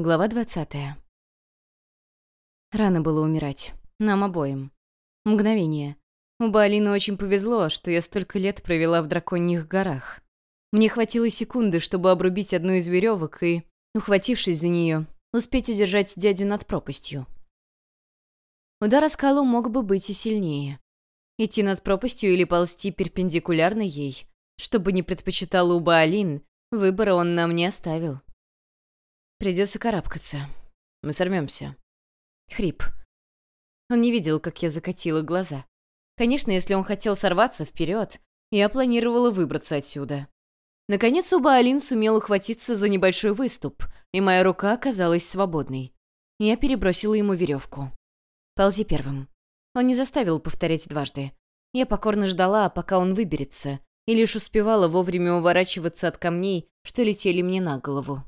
Глава двадцатая. Рано было умирать. Нам обоим. Мгновение. У Балины очень повезло, что я столько лет провела в драконьих горах. Мне хватило секунды, чтобы обрубить одну из веревок и, ухватившись за нее, успеть удержать дядю над пропастью. Удар о скалу мог бы быть и сильнее. Идти над пропастью или ползти перпендикулярно ей, чтобы не предпочитал у Баалин, выбора он нам не оставил. Придется карабкаться. Мы сорвемся. Хрип. Он не видел, как я закатила глаза. Конечно, если он хотел сорваться вперед, я планировала выбраться отсюда. Наконец Убаалин сумел ухватиться за небольшой выступ, и моя рука оказалась свободной. Я перебросила ему веревку. Ползи первым. Он не заставил повторять дважды. Я покорно ждала, пока он выберется, и лишь успевала вовремя уворачиваться от камней, что летели мне на голову.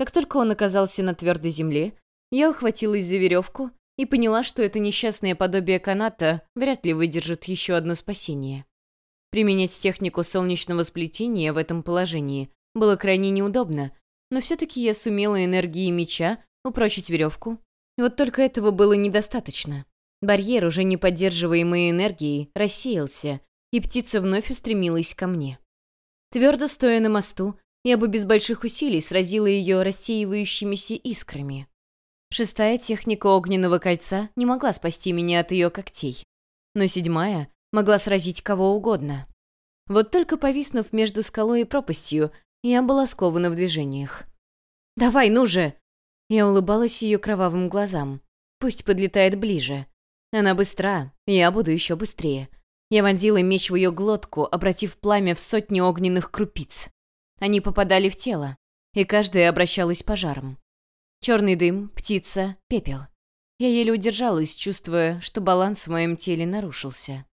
Как только он оказался на твердой земле, я ухватилась за веревку и поняла, что это несчастное подобие каната вряд ли выдержит еще одно спасение. Применять технику солнечного сплетения в этом положении было крайне неудобно, но все-таки я сумела энергией меча упрочить веревку. Вот только этого было недостаточно. Барьер, уже не поддерживаемый энергией, рассеялся, и птица вновь устремилась ко мне. Твердо стоя на мосту, я бы без больших усилий сразила ее рассеивающимися искрами. Шестая техника огненного кольца не могла спасти меня от ее когтей. Но седьмая могла сразить кого угодно. Вот только повиснув между скалой и пропастью, я была скована в движениях. «Давай, ну же!» Я улыбалась ее кровавым глазам. Пусть подлетает ближе. Она быстра, я буду еще быстрее. Я вонзила меч в ее глотку, обратив пламя в сотни огненных крупиц. Они попадали в тело, и каждая обращалась пожаром. Черный дым, птица, пепел. Я еле удержалась, чувствуя, что баланс в моем теле нарушился.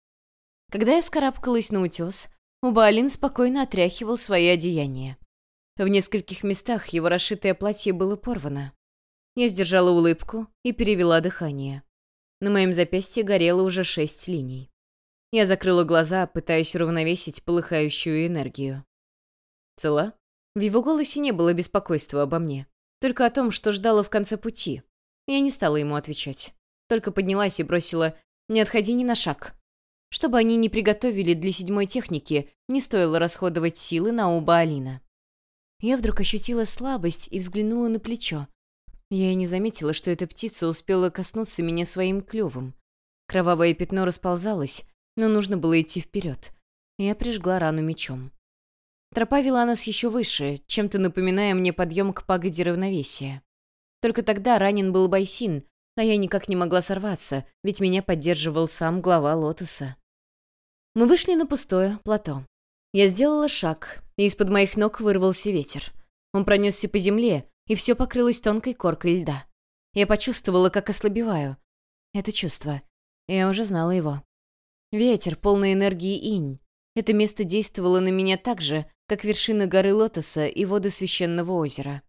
Когда я вскарабкалась на утес, Убаалин спокойно отряхивал свои одеяния. В нескольких местах его расшитое платье было порвано. Я сдержала улыбку и перевела дыхание. На моем запястье горело уже шесть линий. Я закрыла глаза, пытаясь уравновесить полыхающую энергию. Цела? В его голосе не было беспокойства обо мне. Только о том, что ждала в конце пути. Я не стала ему отвечать. Только поднялась и бросила «Не отходи ни на шаг». Чтобы они не приготовили для седьмой техники, не стоило расходовать силы на оба Алина. Я вдруг ощутила слабость и взглянула на плечо. Я и не заметила, что эта птица успела коснуться меня своим клювом. Кровавое пятно расползалось, но нужно было идти вперед. Я прижгла рану мечом. Тропа вела нас еще выше, чем-то напоминая мне подъем к пагоде равновесия. Только тогда ранен был Байсин, а я никак не могла сорваться, ведь меня поддерживал сам глава Лотоса. Мы вышли на пустое плато. Я сделала шаг, и из-под моих ног вырвался ветер. Он пронесся по земле, и все покрылось тонкой коркой льда. Я почувствовала, как ослабеваю. Это чувство. Я уже знала его. Ветер, полный энергии инь. Это место действовало на меня так же, как вершины горы Лотоса и воды священного озера.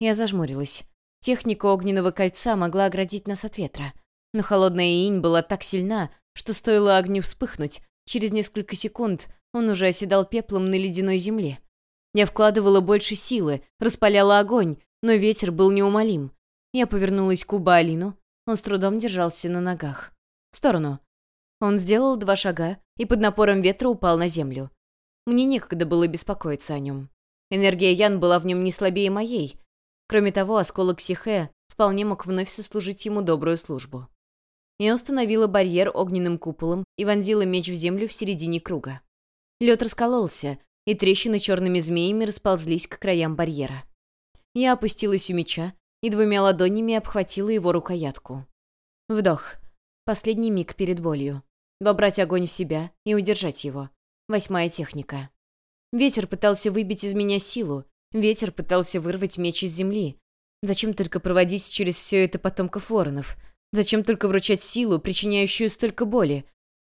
Я зажмурилась. Техника огненного кольца могла оградить нас от ветра. Но холодная инь была так сильна, что стоило огню вспыхнуть, через несколько секунд он уже оседал пеплом на ледяной земле. Я вкладывала больше силы, распаляла огонь, но ветер был неумолим. Я повернулась к Убаалину, он с трудом держался на ногах. В сторону. Он сделал два шага и под напором ветра упал на землю. Мне некогда было беспокоиться о нем. Энергия Ян была в нем не слабее моей. Кроме того, осколок Сихе вполне мог вновь сослужить ему добрую службу. Я установила барьер огненным куполом и вонзила меч в землю в середине круга. Лед раскололся, и трещины черными змеями расползлись к краям барьера. Я опустилась у меча и двумя ладонями обхватила его рукоятку. Вдох. Последний миг перед болью. Вобрать огонь в себя и удержать его. Восьмая техника. Ветер пытался выбить из меня силу. Ветер пытался вырвать меч из земли. Зачем только проводить через все это потомков воронов? Зачем только вручать силу, причиняющую столько боли?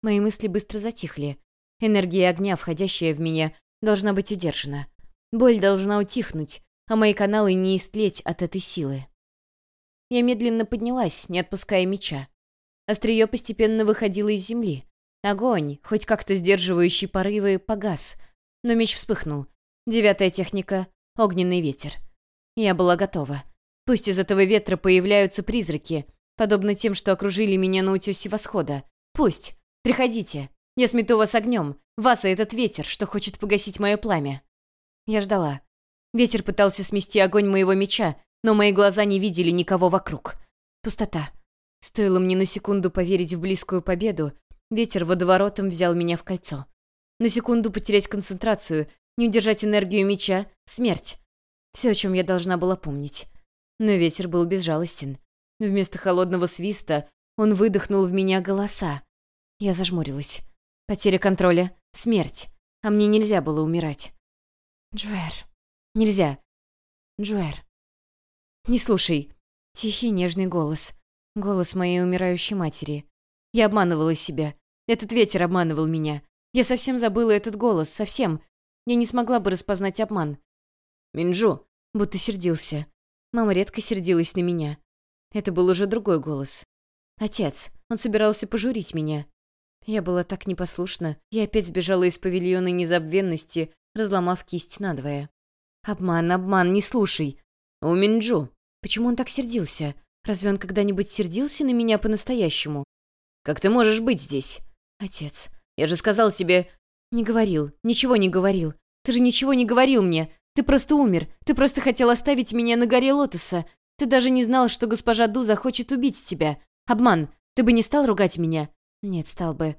Мои мысли быстро затихли. Энергия огня, входящая в меня, должна быть удержана. Боль должна утихнуть, а мои каналы не истлеть от этой силы. Я медленно поднялась, не отпуская меча. Острие постепенно выходило из земли. Огонь, хоть как-то сдерживающий порывы, погас. Но меч вспыхнул. Девятая техника — огненный ветер. Я была готова. Пусть из этого ветра появляются призраки, подобно тем, что окружили меня на утёсе восхода. Пусть. Приходите. Я смету вас огнем. Вас и этот ветер, что хочет погасить мое пламя. Я ждала. Ветер пытался смести огонь моего меча, но мои глаза не видели никого вокруг. Пустота. Стоило мне на секунду поверить в близкую победу, ветер водоворотом взял меня в кольцо. На секунду потерять концентрацию, не удержать энергию меча — смерть. Все, о чем я должна была помнить. Но ветер был безжалостен. Вместо холодного свиста он выдохнул в меня голоса. Я зажмурилась. Потеря контроля — смерть. А мне нельзя было умирать. Джуэр. Нельзя. Джуэр. Не слушай. Тихий нежный голос. Голос моей умирающей матери. Я обманывала себя. Этот ветер обманывал меня. Я совсем забыла этот голос, совсем. Я не смогла бы распознать обман. «Минджу!» Будто сердился. Мама редко сердилась на меня. Это был уже другой голос. Отец. Он собирался пожурить меня. Я была так непослушна. Я опять сбежала из павильона незабвенности, разломав кисть надвое. «Обман, обман, не слушай!» «У Минджу!» Почему он так сердился? Разве он когда-нибудь сердился на меня по-настоящему? «Как ты можешь быть здесь?» «Отец, я же сказал тебе...» «Не говорил, ничего не говорил. Ты же ничего не говорил мне. Ты просто умер. Ты просто хотел оставить меня на горе Лотоса. Ты даже не знал, что госпожа Ду захочет убить тебя. Обман. Ты бы не стал ругать меня?» «Нет, стал бы.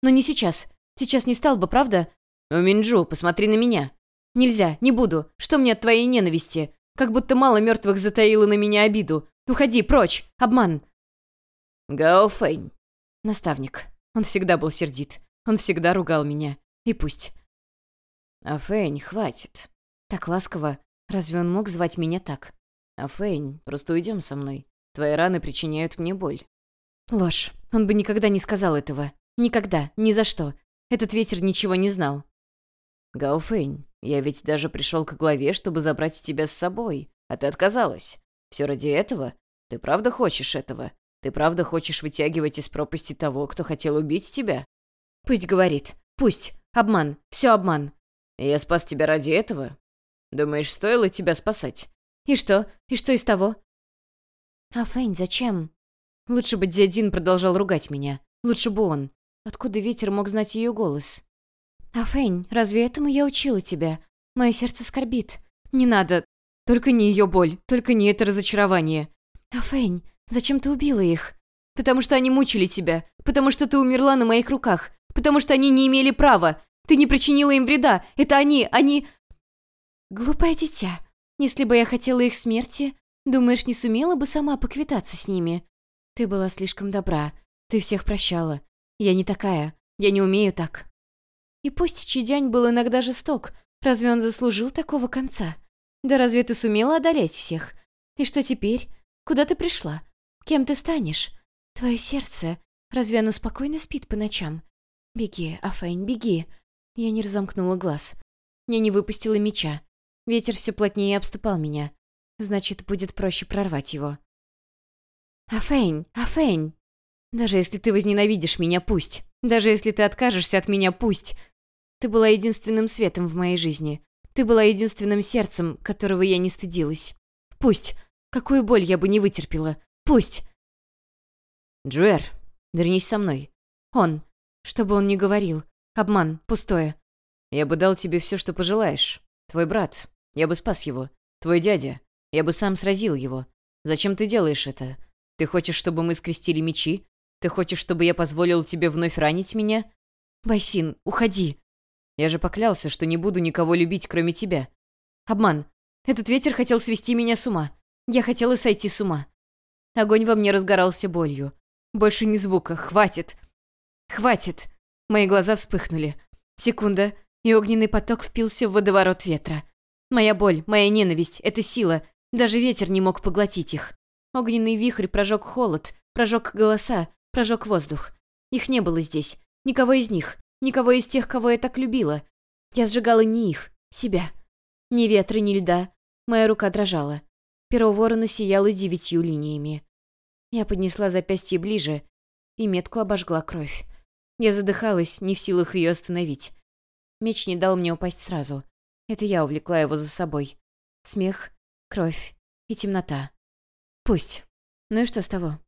Но не сейчас. Сейчас не стал бы, правда?» «У Минджу, посмотри на меня». «Нельзя, не буду. Что мне от твоей ненависти? Как будто мало мертвых затаило на меня обиду. Уходи, прочь! Обман!» «Гао Фэнь». Наставник. Он всегда был сердит. Он всегда ругал меня. И пусть. «А Фэнь, хватит». Так ласково. Разве он мог звать меня так? «А просто уйдем со мной. Твои раны причиняют мне боль». Ложь. Он бы никогда не сказал этого. Никогда. Ни за что. Этот ветер ничего не знал. «Гао Фэнь, я ведь даже пришел к главе, чтобы забрать тебя с собой, а ты отказалась. Все ради этого? Ты правда хочешь этого? Ты правда хочешь вытягивать из пропасти того, кто хотел убить тебя? Пусть говорит. Пусть. Обман. Все обман. Я спас тебя ради этого? Думаешь, стоило тебя спасать? И что? И что из того? А Фэнь, зачем? Лучше бы Дзядин продолжал ругать меня. Лучше бы он. Откуда ветер мог знать ее голос? А Фэнь, разве этому я учила тебя? Мое сердце скорбит. Не надо. Только не ее боль, только не это разочарование. А Фэнь, зачем ты убила их? Потому что они мучили тебя, потому что ты умерла на моих руках, потому что они не имели права. Ты не причинила им вреда. Это они, они... Глупое дитя. Если бы я хотела их смерти, думаешь, не сумела бы сама поквитаться с ними? Ты была слишком добра. Ты всех прощала. Я не такая. Я не умею так. И пусть Чидянь был иногда жесток, разве он заслужил такого конца? Да разве ты сумела одолеть всех? И что теперь? Куда ты пришла? Кем ты станешь? Твое сердце, разве оно спокойно спит по ночам? Беги, Афэнь, беги. Я не разомкнула глаз. Я не выпустила меча. Ветер все плотнее обступал меня. Значит, будет проще прорвать его. «Афэнь, Афэнь!» «Даже если ты возненавидишь меня, пусть. Даже если ты откажешься от меня, пусть. Ты была единственным светом в моей жизни. Ты была единственным сердцем, которого я не стыдилась. Пусть. Какую боль я бы не вытерпела. Пусть. Джуэр, вернись со мной. Он. Что бы он ни говорил. Обман. Пустое. Я бы дал тебе все, что пожелаешь. Твой брат. Я бы спас его. Твой дядя. Я бы сам сразил его. Зачем ты делаешь это? Ты хочешь, чтобы мы скрестили мечи? Ты хочешь, чтобы я позволил тебе вновь ранить меня? Байсин, уходи. Я же поклялся, что не буду никого любить, кроме тебя. Обман. Этот ветер хотел свести меня с ума. Я хотела сойти с ума. Огонь во мне разгорался болью. Больше ни звука. Хватит. Хватит. Мои глаза вспыхнули. Секунда, и огненный поток впился в водоворот ветра. Моя боль, моя ненависть — это сила. Даже ветер не мог поглотить их. Огненный вихрь прожег холод, прожег голоса, прожег воздух. Их не было здесь. Никого из них. Никого из тех, кого я так любила. Я сжигала не их, себя. Ни ветра, ни льда. Моя рука дрожала. Перо ворона сияло девятью линиями. Я поднесла запястье ближе, и метку обожгла кровь. Я задыхалась, не в силах ее остановить. Меч не дал мне упасть сразу. Это я увлекла его за собой. Смех, кровь и темнота. Пусть. Ну и что с того?